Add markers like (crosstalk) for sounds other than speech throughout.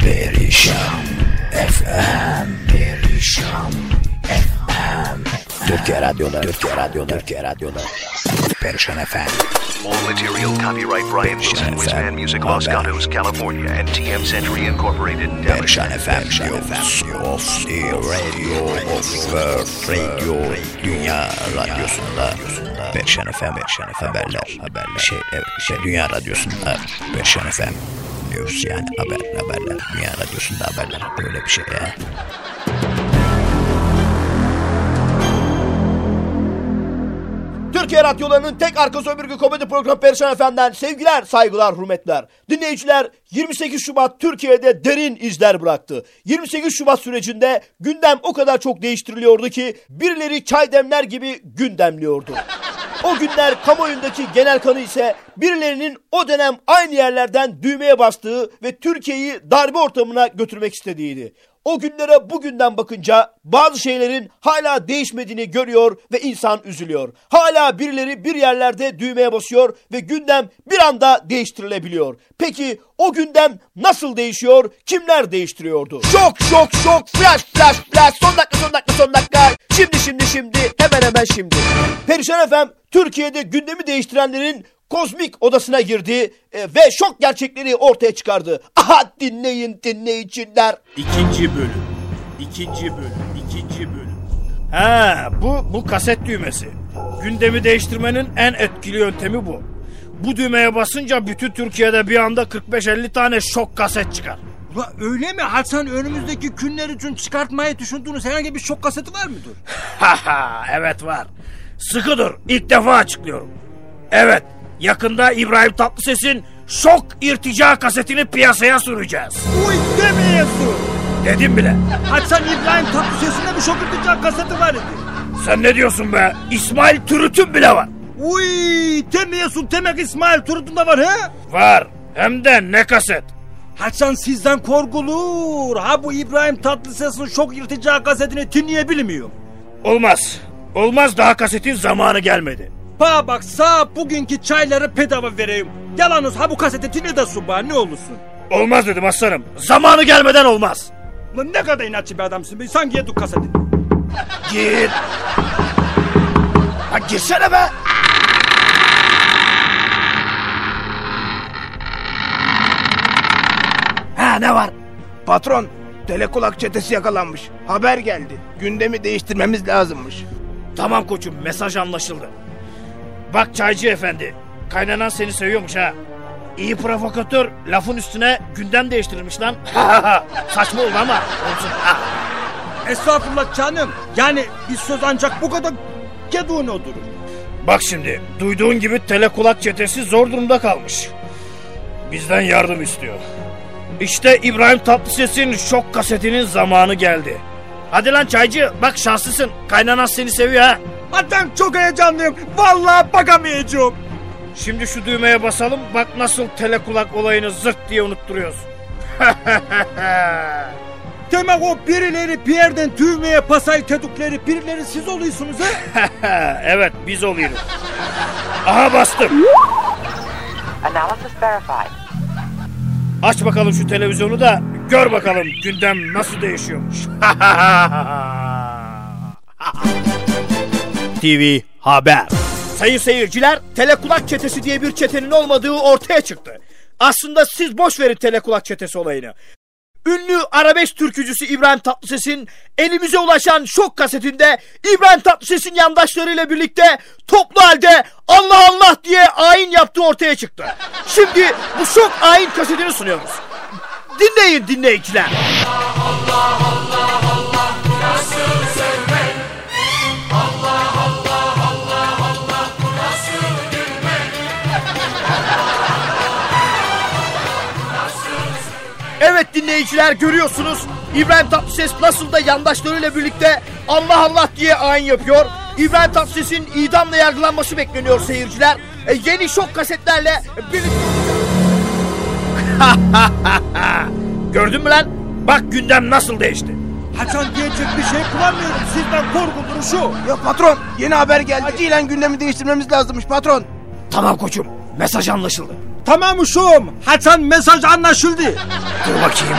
Perişan FM Perişan FM Türkiye Radyo'da Türkiye Radyo'da Türkiye Radyo'da. Perişan FM All material copyright Brian Wilson, Wisman Music, Los Gatos, California, and TM Century Incorporated. Perişan FM News of the Radio of the Radio. Dünya Radyosu'nda. Perişan FM Perişan FM haberler. Haberler. Şey evet şey Dünya Radyosu'nda. Perişan FM News yani haber haberler Dünya Radyosu'nda haberler öyle bir şey ya. Türkiye radyolarının tek arka sömürge komedi programı Perişan Efendi'den sevgiler, saygılar, hürmetler. Dinleyiciler 28 Şubat Türkiye'de derin izler bıraktı. 28 Şubat sürecinde gündem o kadar çok değiştiriliyordu ki birileri çay demler gibi gündemliyordu. O günler kamuoyundaki genel kanı ise birilerinin o dönem aynı yerlerden düğmeye bastığı ve Türkiye'yi darbe ortamına götürmek istediğiydi. O günlere bugünden bakınca bazı şeylerin hala değişmediğini görüyor ve insan üzülüyor. Hala birileri bir yerlerde düğmeye basıyor ve gündem bir anda değiştirilebiliyor. Peki o gündem nasıl değişiyor? Kimler değiştiriyordu? Şok şok şok flash flash flash son dakika son dakika son dakika. Şimdi şimdi şimdi hemen hemen şimdi. Perişan efem Türkiye'de gündemi değiştirenlerin kozmik odasına girdi e, ve şok gerçekleri ortaya çıkardı. Aha dinleyin dinleyiciler. İkinci bölüm. İkinci bölüm. İkinci bölüm. Ha, bu bu kaset düğmesi. Gündemi değiştirmenin en etkili yöntemi bu. Bu düğmeye basınca bütün Türkiye'de bir anda 45-50 tane şok kaset çıkar. Ula öyle mi? Hasan önümüzdeki günler için çıkartmayı düşündüğünüz herhangi bir şok kaseti var mıdır? (laughs) Haha evet var. Sıkı dur. İlk defa açıklıyorum. Evet yakında İbrahim Tatlıses'in şok irtica kasetini piyasaya süreceğiz. Uy demeyesin. Dedim bile. Hasan İbrahim Tatlıses'inde bir şok irtica kaseti var idi. Sen ne diyorsun be? İsmail Türüt'ün bile var. Uy demeyesin demek İsmail Turut'un da var he? Var. Hem de ne kaset? Hasan sizden korkulur. Ha bu İbrahim Tatlıses'in şok irtica kasetini dinleyebilmiyor. Olmaz. Olmaz daha kasetin zamanı gelmedi. Ba bak sağ bugünkü çayları bedava vereyim. Yalanız ha bu kaseti dinle de su bana ne olursun. Olmaz dedim aslanım. Zamanı gelmeden olmaz. Lan ne kadar inatçı bir adamsın be. Sanki yedik kaseti. Git. Ha girsene be. Ha ne var? Patron, telekulak çetesi yakalanmış. Haber geldi. Gündemi değiştirmemiz lazımmış. Tamam koçum mesaj anlaşıldı. Bak çaycı efendi. Kaynanan seni seviyormuş ha. İyi provokatör lafın üstüne gündem değiştirirmiş lan. (laughs) Saçma oldu ama olsun. Estağfurullah canım. Yani bir söz ancak bu kadar geduğun odur. Bak şimdi duyduğun gibi telekulak çetesi zor durumda kalmış. Bizden yardım istiyor. İşte İbrahim Tatlıses'in şok kasetinin zamanı geldi. Hadi lan çaycı bak şanslısın. Kaynanan seni seviyor ha. Hatta çok heyecanlıyım. Vallahi bakamayacağım. Şimdi şu düğmeye basalım bak nasıl telekulak olayını zırt diye unutturuyoruz. (laughs) Demek o birileri bir yerden düğmeye pasay tedukleri birileri siz oluyorsunuz ha? (laughs) evet biz oluyoruz. Aha bastım. Analysis verified. Aç bakalım şu televizyonu da gör bakalım gündem nasıl değişiyormuş. (laughs) TV Haber. Sayın seyirciler, telekulak çetesi diye bir çetenin olmadığı ortaya çıktı. Aslında siz boş verin telekulak çetesi olayını. Ünlü arabesk türkücüsü İbrahim Tatlıses'in elimize ulaşan şok kasetinde İbrahim Tatlıses'in yandaşlarıyla birlikte toplu halde Allah Allah diye ayin yaptığı ortaya çıktı. Şimdi bu şok ayin kasetini sunuyoruz. Dinleyin dinleyiciler. Evet dinleyiciler görüyorsunuz İbrahim Tatlıses nasıl da yandaşlarıyla birlikte Allah Allah diye ayin yapıyor. İbrahim Tatlıses'in idamla yargılanması bekleniyor seyirciler. E, yeni şok kasetlerle birlikte... (laughs) Gördün mü lan? Bak gündem nasıl değişti. Hasan diyecek bir şey bulamıyorum. Sizden korkulur şu. Ya patron, yeni haber geldi. Acilen gündemi değiştirmemiz lazımmış patron. Tamam koçum mesaj anlaşıldı. Tamam uşum. Hasan mesaj anlaşıldı. Dur bakayım.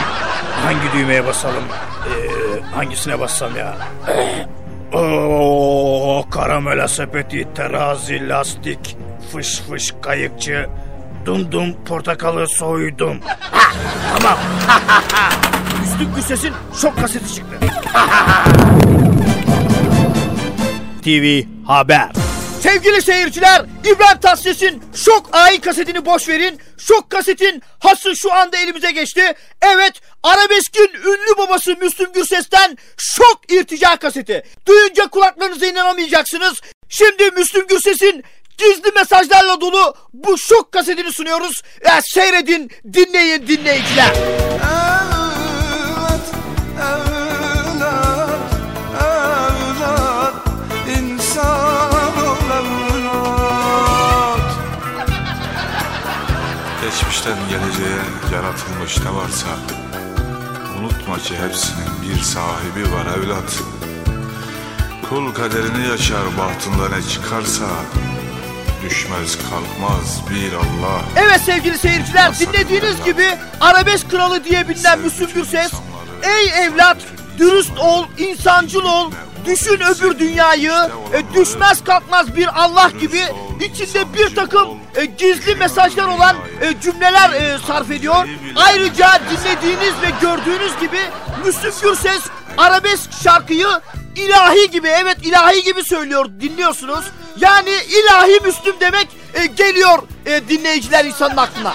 hangi düğmeye basalım? Ee, hangisine bassam ya? Oo, karamela sepeti, terazi, lastik, fış fış kayıkçı, dum dum portakalı soydum. Ha, tamam. Müslüm Gürses'in şok kaseti çıktı. TV Haber. Sevgili seyirciler, İbrahim Tatlıses'in Şok Ay kasetini boş verin. Şok kasetin hası şu anda elimize geçti. Evet, arabeskin ünlü babası Müslüm Gürses'ten Şok irtica kaseti. Duyunca kulaklarınıza inanamayacaksınız. Şimdi Müslüm Gürses'in gizli mesajlarla dolu bu şok kasetini sunuyoruz. Ya seyredin, dinleyin dinleyiciler. Geçmişten geleceğe yaratılmış ne varsa Unutma ki hepsinin bir sahibi var evlat. Kul kaderini yaşar bahtında ne çıkarsa Düşmez kalkmaz bir Allah. Evet sevgili seyirciler dinlediğiniz gibi arabesk kralı diye bilinen Müslüm Gürses Ey evlat dürüst ol, insancıl ol, düşün öbür dünyayı, e, düşmez kalkmaz bir Allah gibi içinde bir takım e, gizli mesajlar olan e, cümleler e, sarf ediyor. Ayrıca dinlediğiniz ve gördüğünüz gibi Müslüm Gürses arabesk şarkıyı ilahi gibi evet ilahi gibi söylüyor dinliyorsunuz. Yani ilahi Müslüm demek e, geliyor e, dinleyiciler insanın aklına.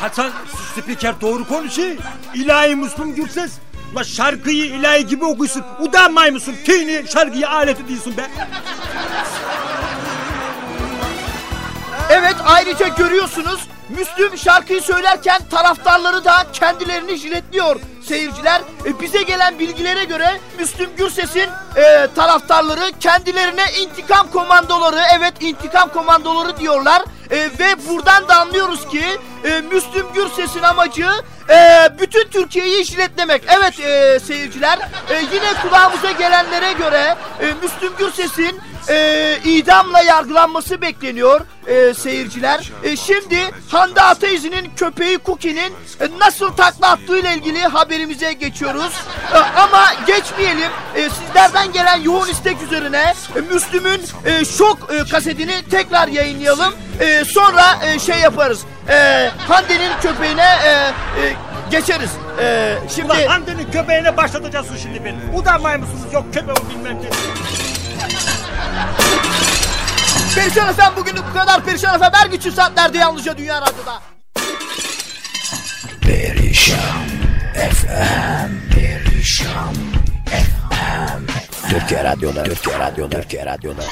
Hasan spiker doğru konuşuyor. İlahi Müslüm Gürses. La şarkıyı ilahi gibi okuyorsun. Udanmay mısın? Tini şarkıyı aleti değilsin be. Evet ayrıca görüyorsunuz Müslüm şarkıyı söylerken taraftarları da kendilerini jiletliyor seyirciler. E, bize gelen bilgilere göre Müslüm Gürses'in e, taraftarları kendilerine intikam komandoları evet intikam komandoları diyorlar. E, ve buradan da anlıyoruz ki e, Müslüm Gürses'in amacı e, bütün Türkiye'yi jiletlemek. Evet e, seyirciler e, yine kulağımıza gelenlere göre e, Müslüm Gürses'in e, idamla yargılanması bekleniyor e, seyirciler. E, şimdi Hande Ataizi'nin köpeği Cookie'nin e, nasıl takla attığıyla ilgili haberimize geçiyoruz. E, ama geçmeyelim. E, sizlerden gelen yoğun istek üzerine e, Müslüm'ün e, şok e, kasetini tekrar yayınlayalım. E, sonra e, şey yaparız. E, Hande'nin köpeğine e, e, geçeriz. E, şimdi Ulan Hande'nin köpeğine başlatacaksın şimdi beni. Udanmay mısınız? Yok köpeğim bilmem ne. Perişan Efem bugünlük bu kadar. Perişan Efem her güçlü saatlerde yalnızca Dünya Radyo'da. Perişan FM Perişan FM Türkiye Radyo'da Türkiye Radyo'da Türkiye Radyo'da